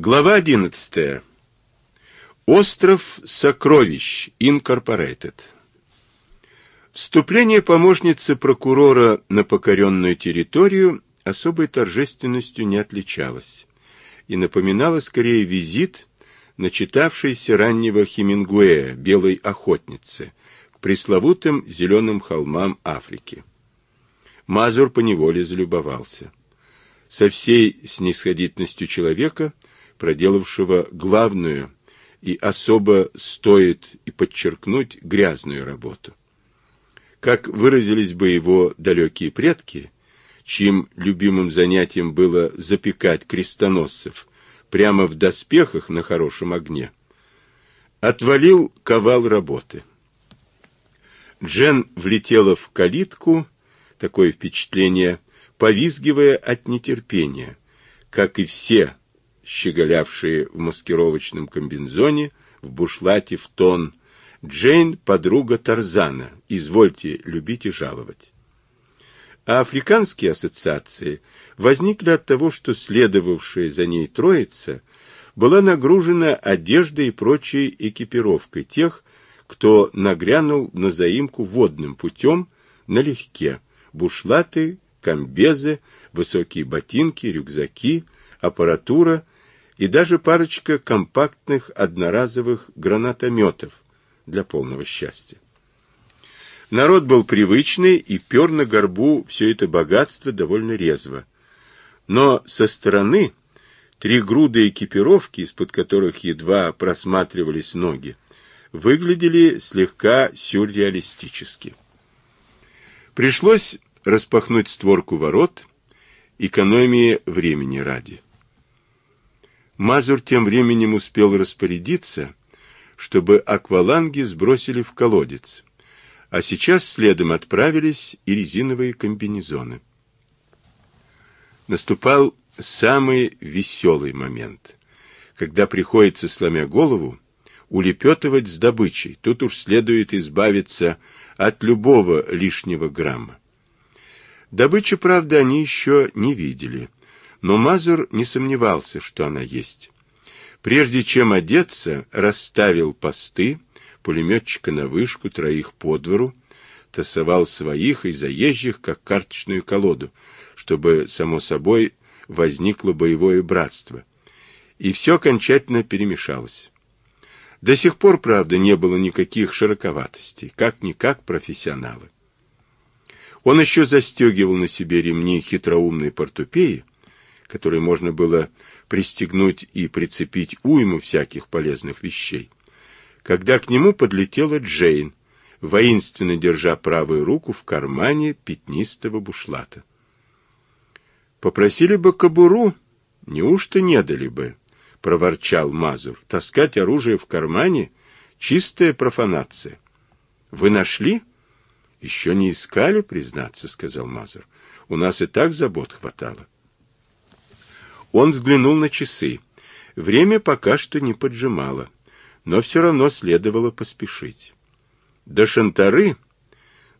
Глава 11. Остров сокровищ Инкорпорейтед. Вступление помощницы прокурора на покоренную территорию особой торжественностью не отличалось и напоминало скорее визит начитавшейся раннего Хемингуэя «Белой охотницы» к пресловутым зеленым холмам Африки. Мазур поневоле залюбовался. Со всей снисходительностью человека – проделавшего главную и особо стоит и подчеркнуть грязную работу. Как выразились бы его далекие предки, чьим любимым занятием было запекать крестоносцев прямо в доспехах на хорошем огне, отвалил ковал работы. Джен влетела в калитку, такое впечатление, повизгивая от нетерпения, как и все щеголявшие в маскировочном комбинзоне, в бушлате в тон. Джейн – подруга Тарзана, извольте любить и жаловать. А африканские ассоциации возникли от того, что следовавшая за ней троица была нагружена одеждой и прочей экипировкой тех, кто нагрянул на заимку водным путем налегке. Бушлаты, комбезы, высокие ботинки, рюкзаки, аппаратура – и даже парочка компактных одноразовых гранатометов для полного счастья. Народ был привычный и пер на горбу все это богатство довольно резво. Но со стороны три груды экипировки, из-под которых едва просматривались ноги, выглядели слегка сюрреалистически. Пришлось распахнуть створку ворот, экономии времени ради. Мазур тем временем успел распорядиться, чтобы акваланги сбросили в колодец, а сейчас следом отправились и резиновые комбинезоны. Наступал самый веселый момент, когда приходится, сломя голову, улепетывать с добычей. Тут уж следует избавиться от любого лишнего грамма. Добычи, правда, они еще не видели — но Мазур не сомневался, что она есть. Прежде чем одеться, расставил посты, пулеметчика на вышку, троих по двору, тасовал своих и заезжих, как карточную колоду, чтобы, само собой, возникло боевое братство. И все окончательно перемешалось. До сих пор, правда, не было никаких широковатостей, как-никак профессионалы. Он еще застегивал на себе ремни хитроумной портупеи, которой можно было пристегнуть и прицепить уйму всяких полезных вещей, когда к нему подлетела Джейн, воинственно держа правую руку в кармане пятнистого бушлата. «Попросили бы кобуру, неужто не дали бы?» — проворчал Мазур. «Таскать оружие в кармане — чистая профанация». «Вы нашли?» «Еще не искали, признаться», — сказал Мазур. «У нас и так забот хватало». Он взглянул на часы. Время пока что не поджимало, но все равно следовало поспешить. До Шантары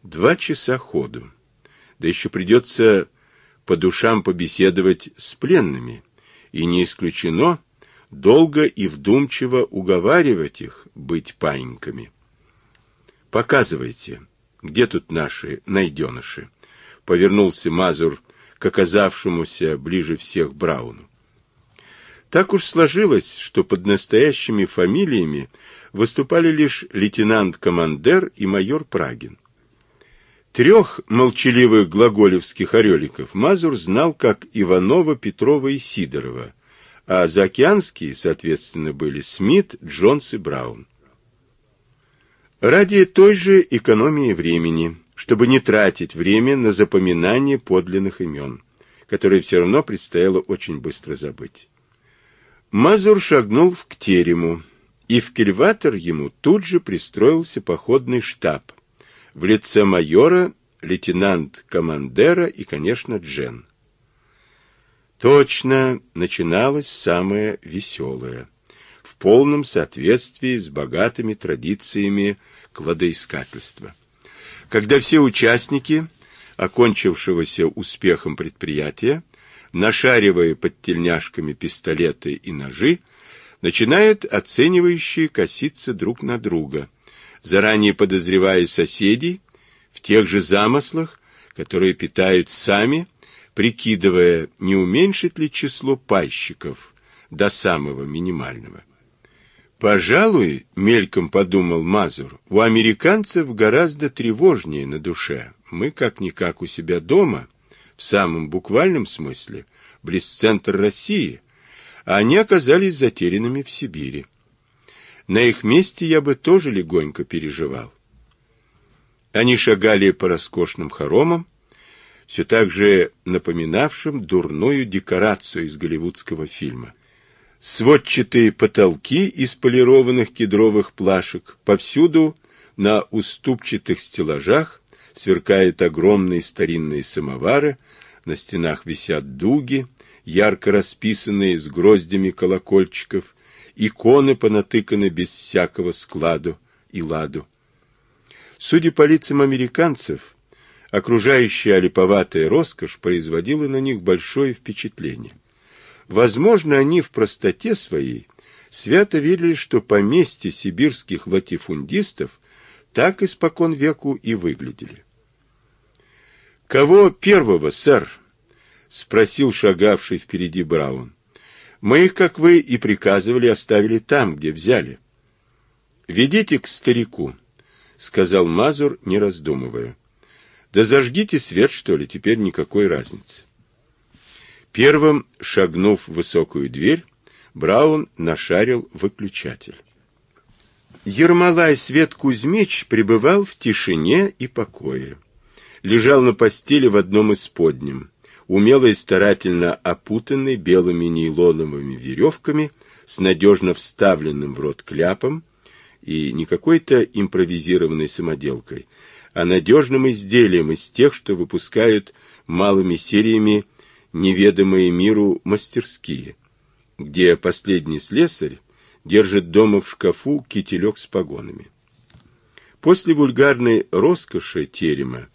два часа ходу. Да еще придется по душам побеседовать с пленными, и не исключено долго и вдумчиво уговаривать их быть паиньками. «Показывайте, где тут наши найденыши?» — повернулся Мазур к оказавшемуся ближе всех Брауну. Так уж сложилось, что под настоящими фамилиями выступали лишь лейтенант-командер и майор Прагин. Трех молчаливых глаголевских ореликов Мазур знал как Иванова, Петрова и Сидорова, а заокеанские, соответственно, были Смит, Джонс и Браун. Ради той же экономии времени, чтобы не тратить время на запоминание подлинных имен, которые все равно предстояло очень быстро забыть. Мазур шагнул к терему, и в кельватор ему тут же пристроился походный штаб в лице майора, лейтенант-командера и, конечно, Джен. Точно начиналось самое веселое, в полном соответствии с богатыми традициями кладоискательства когда все участники, окончившегося успехом предприятия, нашаривая под тельняшками пистолеты и ножи, начинают оценивающие коситься друг на друга, заранее подозревая соседей в тех же замыслах, которые питают сами, прикидывая, не уменьшит ли число пайщиков до самого минимального. Пожалуй, мельком подумал Мазур, у американцев гораздо тревожнее на душе. Мы как-никак у себя дома, в самом буквальном смысле, близ центра России, а они оказались затерянными в Сибири. На их месте я бы тоже легонько переживал. Они шагали по роскошным хоромам, все так же напоминавшим дурную декорацию из голливудского фильма. Сводчатые потолки из полированных кедровых плашек, повсюду на уступчатых стеллажах сверкают огромные старинные самовары, на стенах висят дуги, ярко расписанные с гроздями колокольчиков, иконы понатыканы без всякого складу и ладу. Судя по лицам американцев, окружающая олиповатая роскошь производила на них большое впечатление. Возможно, они в простоте своей свято верили, что поместья сибирских латифундистов так испокон веку и выглядели. «Кого первого, сэр?» — спросил шагавший впереди Браун. «Мы их, как вы и приказывали, оставили там, где взяли». «Ведите к старику», — сказал Мазур, не раздумывая. «Да зажгите свет, что ли, теперь никакой разницы». Первым, шагнув в высокую дверь, Браун нашарил выключатель. Ермолай Свет Кузьмич пребывал в тишине и покое. Лежал на постели в одном из подним, умело и старательно опутанный белыми нейлоновыми веревками, с надежно вставленным в рот кляпом, и не какой-то импровизированной самоделкой, а надежным изделием из тех, что выпускают малыми сериями неведомые миру мастерские, где последний слесарь держит дома в шкафу кителек с погонами. После вульгарной роскоши терема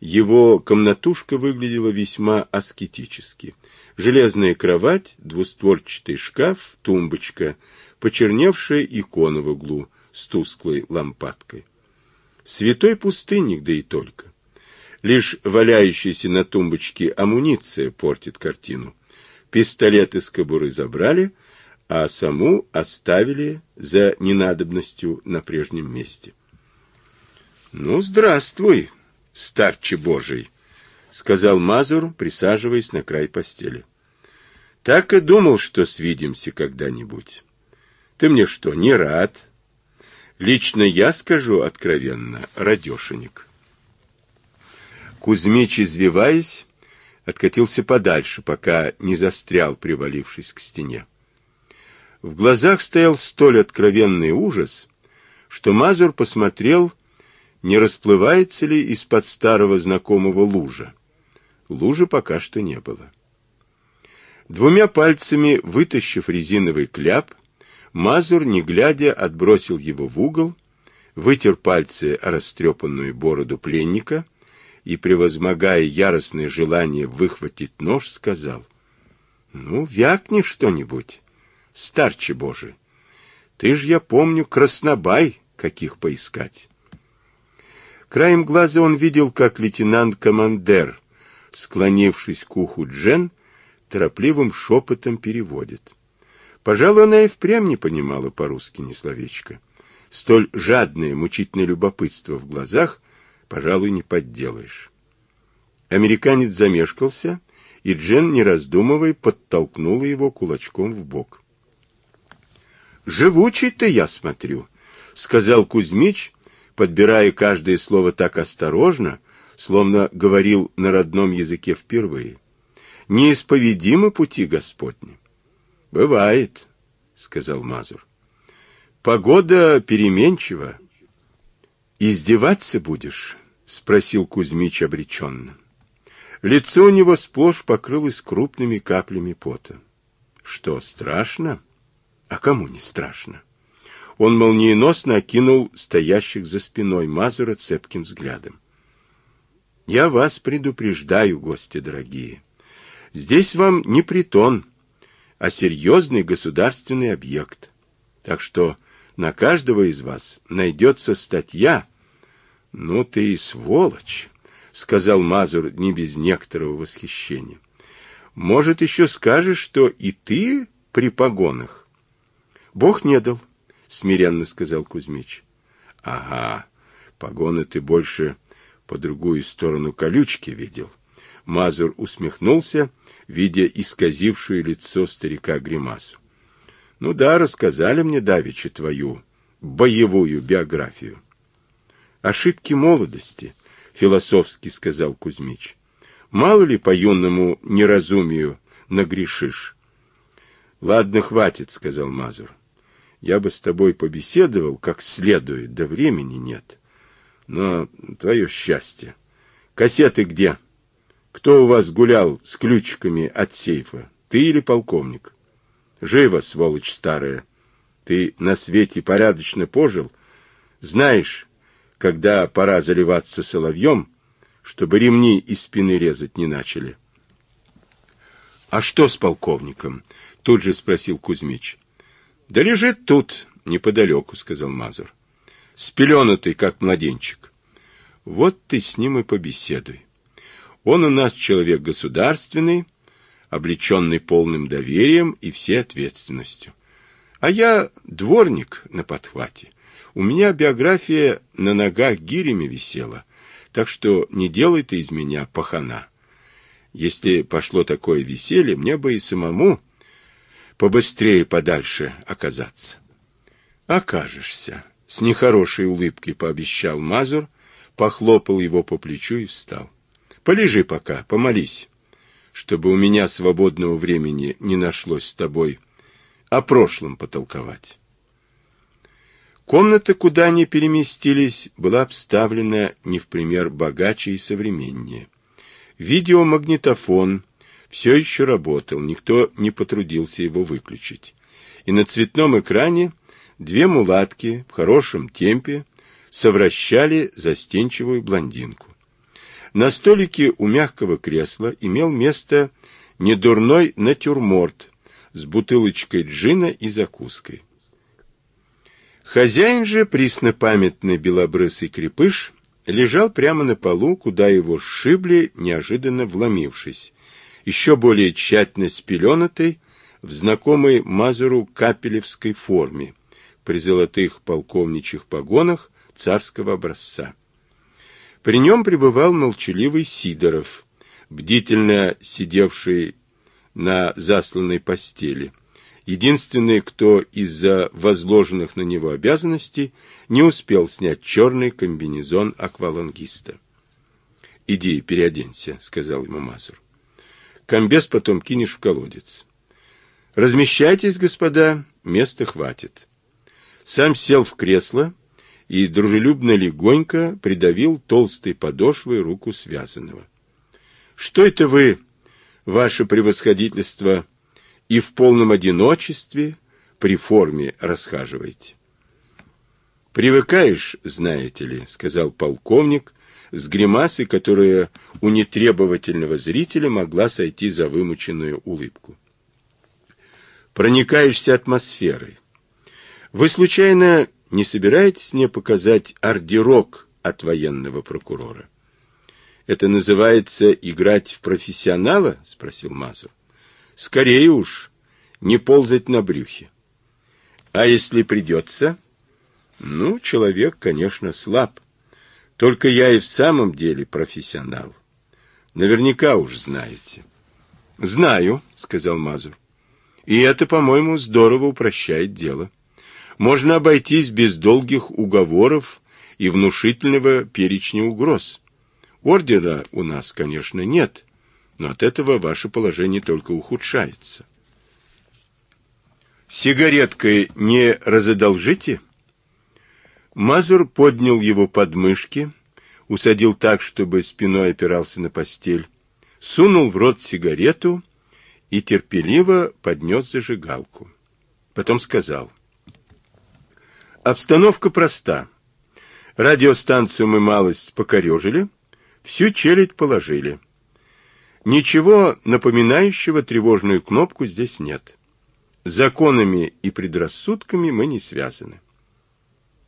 его комнатушка выглядела весьма аскетически. Железная кровать, двустворчатый шкаф, тумбочка, почерневшая икона в углу с тусклой лампадкой. Святой пустынник, да и только. Лишь валяющаяся на тумбочке амуниция портит картину. Пистолет из кобуры забрали, а саму оставили за ненадобностью на прежнем месте. — Ну, здравствуй, старче Божий, — сказал Мазур, присаживаясь на край постели. — Так и думал, что свидимся когда-нибудь. Ты мне что, не рад? Лично я скажу откровенно, радешенек. Кузьмич, извиваясь, откатился подальше, пока не застрял, привалившись к стене. В глазах стоял столь откровенный ужас, что Мазур посмотрел, не расплывается ли из-под старого знакомого лужа. Лужи пока что не было. Двумя пальцами, вытащив резиновый кляп, Мазур, не глядя, отбросил его в угол, вытер пальцы о растрепанную бороду пленника — и, превозмогая яростное желание выхватить нож, сказал, «Ну, вякни что-нибудь, старче Божий. Ты ж, я помню, краснобай, каких поискать». Краем глаза он видел, как лейтенант-командер, склонившись к уху Джен, торопливым шепотом переводит. Пожалуй, она и впрямь не понимала по-русски ни словечка. Столь жадное, мучительное любопытство в глазах пожалуй, не подделаешь. Американец замешкался, и Джен, не раздумывая, подтолкнула его кулачком в бок. «Живучий ты, я смотрю», — сказал Кузьмич, подбирая каждое слово так осторожно, словно говорил на родном языке впервые. «Неисповедимы пути Господни». «Бывает», — сказал Мазур. «Погода переменчива. Издеваться будешь?» — спросил Кузьмич обреченно. Лицо у него сплошь покрылось крупными каплями пота. — Что, страшно? А кому не страшно? Он молниеносно окинул стоящих за спиной Мазура цепким взглядом. — Я вас предупреждаю, гости дорогие. Здесь вам не притон, а серьезный государственный объект. Так что на каждого из вас найдется статья. Ну ты и сволочь, сказал Мазур не без некоторого восхищения. Может, еще скажешь, что и ты при погонах? Бог не дал, смиренно сказал Кузьмич. Ага, погоны ты больше по другую сторону колючки видел. Мазур усмехнулся, видя исказившую лицо старика гримасу. Ну да, рассказали мне давеча твою боевую биографию. Ошибки молодости, философски сказал Кузьмич. Мало ли по юному неразумию нагрешишь. Ладно, хватит, сказал Мазур. Я бы с тобой побеседовал как следует, да времени нет. Но твое счастье. Кассеты где? Кто у вас гулял с ключиками от сейфа? Ты или полковник? Живо, сволочь старая. Ты на свете порядочно пожил. Знаешь, когда пора заливаться соловьем, чтобы ремни из спины резать не начали. — А что с полковником? — тут же спросил Кузьмич. — Да лежит тут, неподалеку, — сказал Мазур. — Спеленутый, как младенчик. Вот ты с ним и побеседуй. Он у нас человек государственный, облеченный полным доверием и всей ответственностью. А я дворник на подхвате. У меня биография на ногах гирями висела, так что не делай ты из меня пахана. Если пошло такое веселье, мне бы и самому побыстрее подальше оказаться. Окажешься, с нехорошей улыбкой пообещал Мазур, похлопал его по плечу и встал. Полежи пока, помолись, чтобы у меня свободного времени не нашлось с тобой о прошлом потолковать. Комната, куда они переместились, была обставлена не в пример богаче и современнее. Видеомагнитофон все еще работал, никто не потрудился его выключить. И на цветном экране две мулатки в хорошем темпе совращали застенчивую блондинку. На столике у мягкого кресла имел место недурной натюрморт с бутылочкой джина и закуской. Хозяин же, преснопамятный белобрысый крепыш, лежал прямо на полу, куда его сшибли, неожиданно вломившись, еще более тщательно спеленатой, в знакомой Мазуру капелевской форме, при золотых полковничьих погонах царского образца. При нем пребывал молчаливый Сидоров, бдительно сидевший на засланной постели, единственный, кто из-за возложенных на него обязанностей не успел снять черный комбинезон аквалангиста. «Иди, переоденься», — сказал ему Мазур. «Комбез потом кинешь в колодец». «Размещайтесь, господа, места хватит». Сам сел в кресло и дружелюбно легонько придавил толстой подошвой руку связанного. — Что это вы, ваше превосходительство, и в полном одиночестве при форме расхаживаете? — Привыкаешь, знаете ли, — сказал полковник, с гримасой, которая у нетребовательного зрителя могла сойти за вымученную улыбку. Проникаешься атмосферой. Вы, случайно, не собираетесь мне показать ордерок от военного прокурора? Это называется играть в профессионала? спросил Мазур. Скорее уж, не ползать на брюхе. А если придется? Ну, человек, конечно, слаб. Только я и в самом деле профессионал. Наверняка уж знаете. Знаю, сказал Мазур. И это, по-моему, здорово упрощает дело можно обойтись без долгих уговоров и внушительного перечня угроз. Ордера у нас, конечно, нет, но от этого ваше положение только ухудшается. Сигареткой не разодолжите? Мазур поднял его подмышки, усадил так, чтобы спиной опирался на постель, сунул в рот сигарету и терпеливо поднес зажигалку. Потом сказал — Обстановка проста. Радиостанцию мы малость покорежили, всю челядь положили. Ничего напоминающего тревожную кнопку здесь нет. Законами и предрассудками мы не связаны.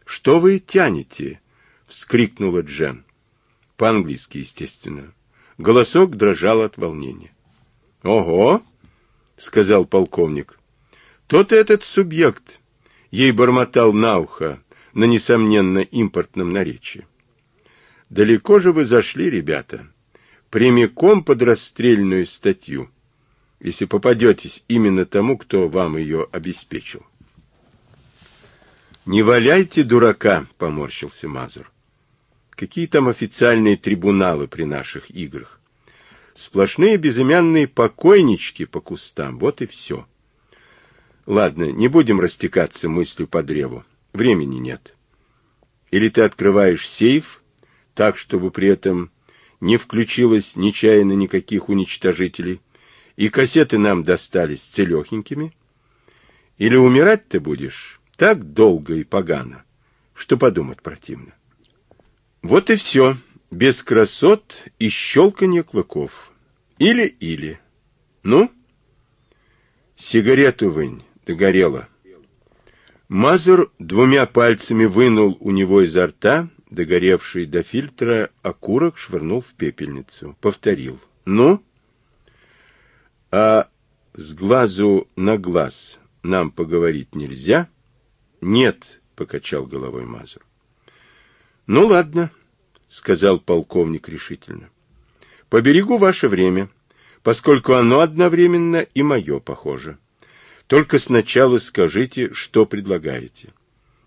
«Что вы тянете?» — вскрикнула Джен. По-английски, естественно. Голосок дрожал от волнения. «Ого!» — сказал полковник. «Тот этот субъект!» — ей бормотал на ухо на несомненно импортном наречии. «Далеко же вы зашли, ребята, прямиком под расстрельную статью, если попадетесь именно тому, кто вам ее обеспечил». «Не валяйте дурака!» — поморщился Мазур. «Какие там официальные трибуналы при наших играх? Сплошные безымянные покойнички по кустам, вот и все. Ладно, не будем растекаться мыслью по древу. Времени нет. Или ты открываешь сейф, так, чтобы при этом не включилось нечаянно никаких уничтожителей, и кассеты нам достались целехенькими, или умирать ты будешь так долго и погано, что подумать противно. Вот и все без красот и щелканья клыков. Или-или. Ну? Сигарету вынь, догорела. Мазур двумя пальцами вынул у него изо рта догоревший до фильтра окурок, швырнул в пепельницу. Повторил. Ну? А с глазу на глаз нам поговорить нельзя? Нет, покачал головой Мазур. Ну ладно, сказал полковник решительно. Поберегу ваше время, поскольку оно одновременно и мое, похоже. Только сначала скажите, что предлагаете.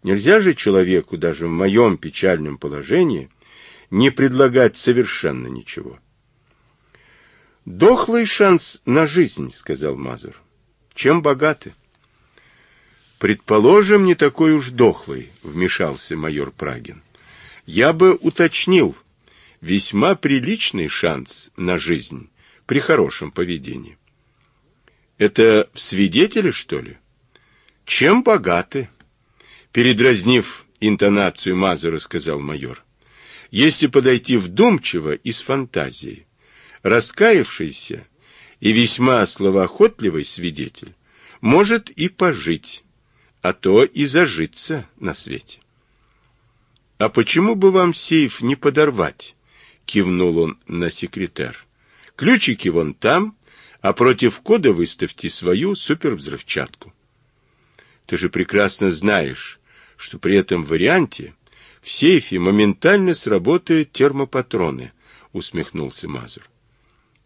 Нельзя же человеку, даже в моем печальном положении, не предлагать совершенно ничего. «Дохлый шанс на жизнь», — сказал Мазур. «Чем богаты?» «Предположим, не такой уж дохлый», — вмешался майор Прагин я бы уточнил, весьма приличный шанс на жизнь при хорошем поведении. Это свидетели, что ли? Чем богаты? Передразнив интонацию Мазура, сказал майор. Если подойти вдумчиво и с фантазией, раскаявшийся и весьма словоохотливый свидетель может и пожить, а то и зажиться на свете. «А почему бы вам сейф не подорвать?» — кивнул он на секретарь. «Ключики вон там, а против кода выставьте свою супервзрывчатку». «Ты же прекрасно знаешь, что при этом варианте в сейфе моментально сработают термопатроны», — усмехнулся Мазур.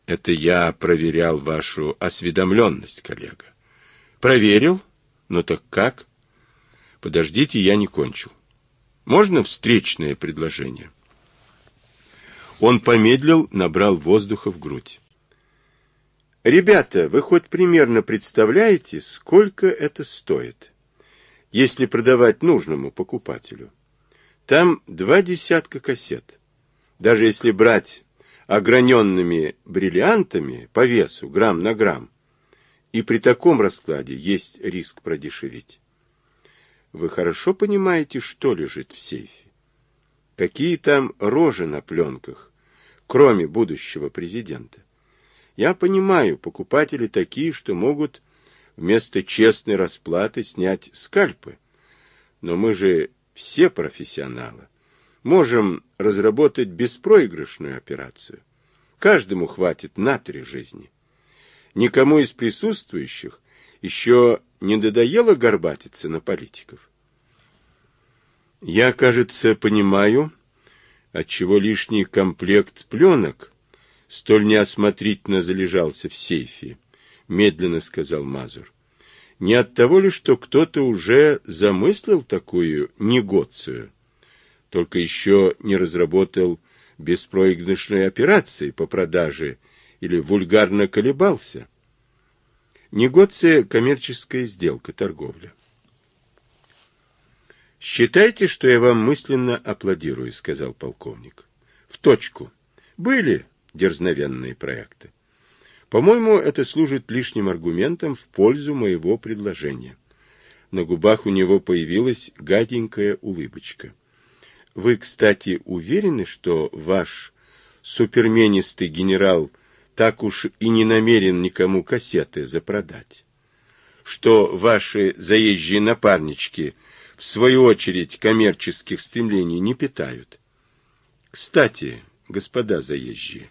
«Это я проверял вашу осведомленность, коллега». «Проверил? Ну так как?» «Подождите, я не кончил. Можно встречное предложение? Он помедлил, набрал воздуха в грудь. Ребята, вы хоть примерно представляете, сколько это стоит, если продавать нужному покупателю? Там два десятка кассет. Даже если брать ограненными бриллиантами по весу, грамм на грамм, и при таком раскладе есть риск продешевить. Вы хорошо понимаете, что лежит в сейфе? Какие там рожи на пленках, кроме будущего президента? Я понимаю, покупатели такие, что могут вместо честной расплаты снять скальпы. Но мы же все профессионалы. Можем разработать беспроигрышную операцию. Каждому хватит на три жизни. Никому из присутствующих еще не надоело горбатиться на политиков? Я, кажется, понимаю, отчего лишний комплект пленок столь неосмотрительно залежался в сейфе, медленно сказал Мазур. Не от того ли, что кто-то уже замыслил такую негоцию, только еще не разработал беспроигрышной операции по продаже или вульгарно колебался? Негоция – коммерческая сделка, торговля. «Считайте, что я вам мысленно аплодирую», — сказал полковник. «В точку. Были дерзновенные проекты. По-моему, это служит лишним аргументом в пользу моего предложения». На губах у него появилась гаденькая улыбочка. «Вы, кстати, уверены, что ваш суперменистый генерал так уж и не намерен никому кассеты запродать. Что ваши заезжие напарнички, в свою очередь, коммерческих стремлений не питают. Кстати, господа заезжие,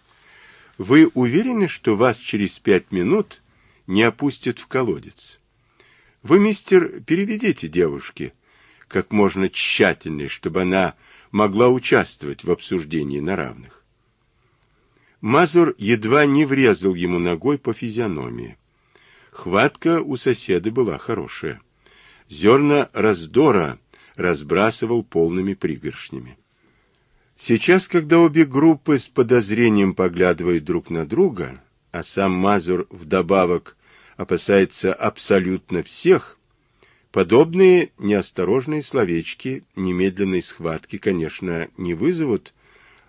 вы уверены, что вас через пять минут не опустят в колодец? Вы, мистер, переведите девушке как можно тщательнее, чтобы она могла участвовать в обсуждении на равных. Мазур едва не врезал ему ногой по физиономии. Хватка у соседа была хорошая. Зерна раздора разбрасывал полными пригоршнями. Сейчас, когда обе группы с подозрением поглядывают друг на друга, а сам Мазур вдобавок опасается абсолютно всех, подобные неосторожные словечки немедленной схватки, конечно, не вызовут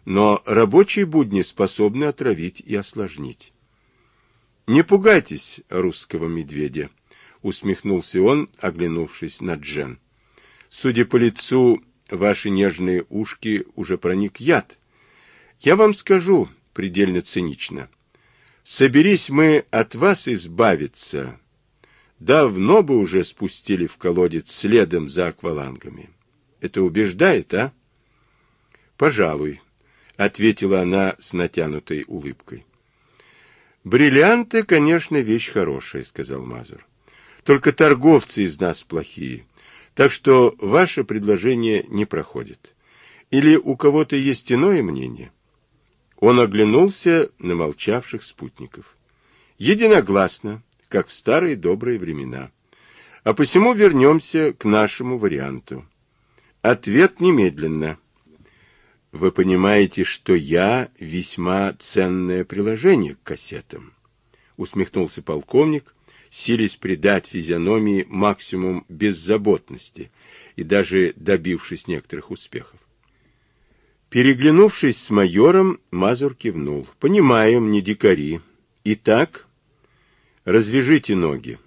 но рабочие будни способны отравить и осложнить. «Не пугайтесь русского медведя», — усмехнулся он, оглянувшись на Джен. «Судя по лицу, ваши нежные ушки уже проник яд. Я вам скажу предельно цинично. Соберись мы от вас избавиться, давно бы уже спустили в колодец следом за аквалангами. Это убеждает, а? Пожалуй, ответила она с натянутой улыбкой. Бриллианты, конечно, вещь хорошая, сказал Мазур. Только торговцы из нас плохие. Так что ваше предложение не проходит. Или у кого-то есть иное мнение? Он оглянулся на молчавших спутников. Единогласно, как в старые добрые времена. А посему вернемся к нашему варианту. Ответ немедленно. Вы понимаете, что я весьма ценное приложение к кассетам, усмехнулся полковник, силясь придать физиономии максимум беззаботности и даже добившись некоторых успехов. Переглянувшись с майором, Мазур кивнул. «Понимаем, не дикари. Итак, развяжите ноги».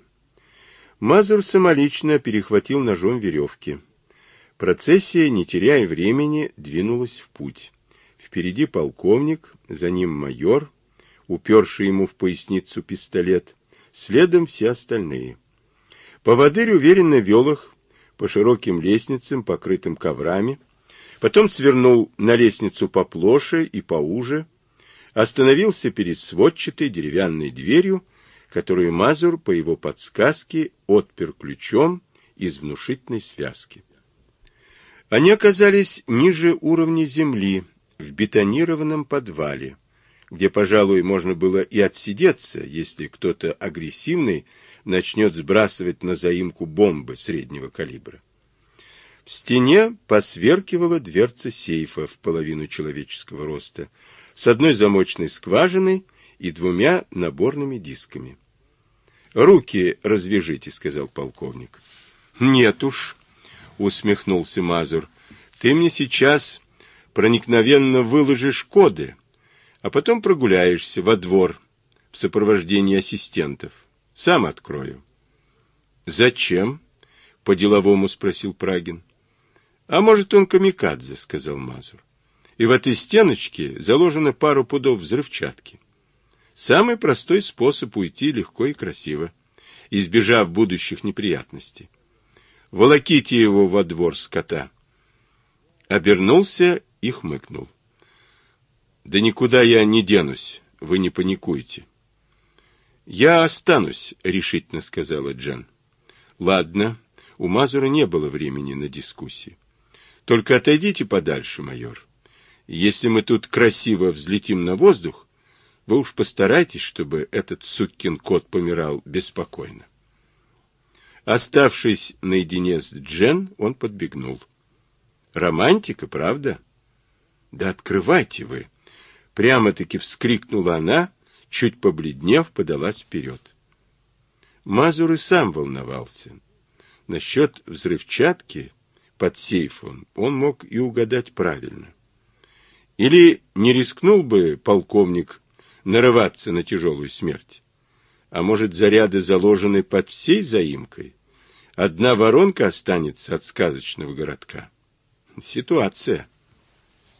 Мазур самолично перехватил ножом веревки. Процессия, не теряя времени, двинулась в путь. Впереди полковник, за ним майор, уперший ему в поясницу пистолет, следом все остальные. Поводырь уверенно вел их по широким лестницам, покрытым коврами, потом свернул на лестницу поплоше и поуже, остановился перед сводчатой деревянной дверью, которую Мазур по его подсказке отпер ключом из внушительной связки. Они оказались ниже уровня земли, в бетонированном подвале, где, пожалуй, можно было и отсидеться, если кто-то агрессивный начнет сбрасывать на заимку бомбы среднего калибра. В стене посверкивала дверца сейфа в половину человеческого роста, с одной замочной скважиной и двумя наборными дисками. «Руки развяжите», — сказал полковник. «Нет уж», — усмехнулся Мазур. — Ты мне сейчас проникновенно выложишь коды, а потом прогуляешься во двор в сопровождении ассистентов. Сам открою. — Зачем? — по-деловому спросил Прагин. — А может, он камикадзе, — сказал Мазур. И в этой стеночке заложено пару пудов взрывчатки. Самый простой способ уйти легко и красиво, избежав будущих неприятностей. Волоките его во двор скота. Обернулся и хмыкнул. Да никуда я не денусь, вы не паникуйте. Я останусь, решительно сказала Джан. Ладно, у Мазура не было времени на дискуссии. Только отойдите подальше, майор. Если мы тут красиво взлетим на воздух, вы уж постарайтесь, чтобы этот сукин кот помирал беспокойно. Оставшись наедине с Джен, он подбегнул. Романтика, правда? Да открывайте вы! Прямо-таки вскрикнула она, чуть побледнев, подалась вперед. Мазур и сам волновался. Насчет взрывчатки под сейфом он мог и угадать правильно. Или не рискнул бы полковник нарываться на тяжелую смерть? А может, заряды заложены под всей заимкой? Одна воронка останется от сказочного городка. Ситуация.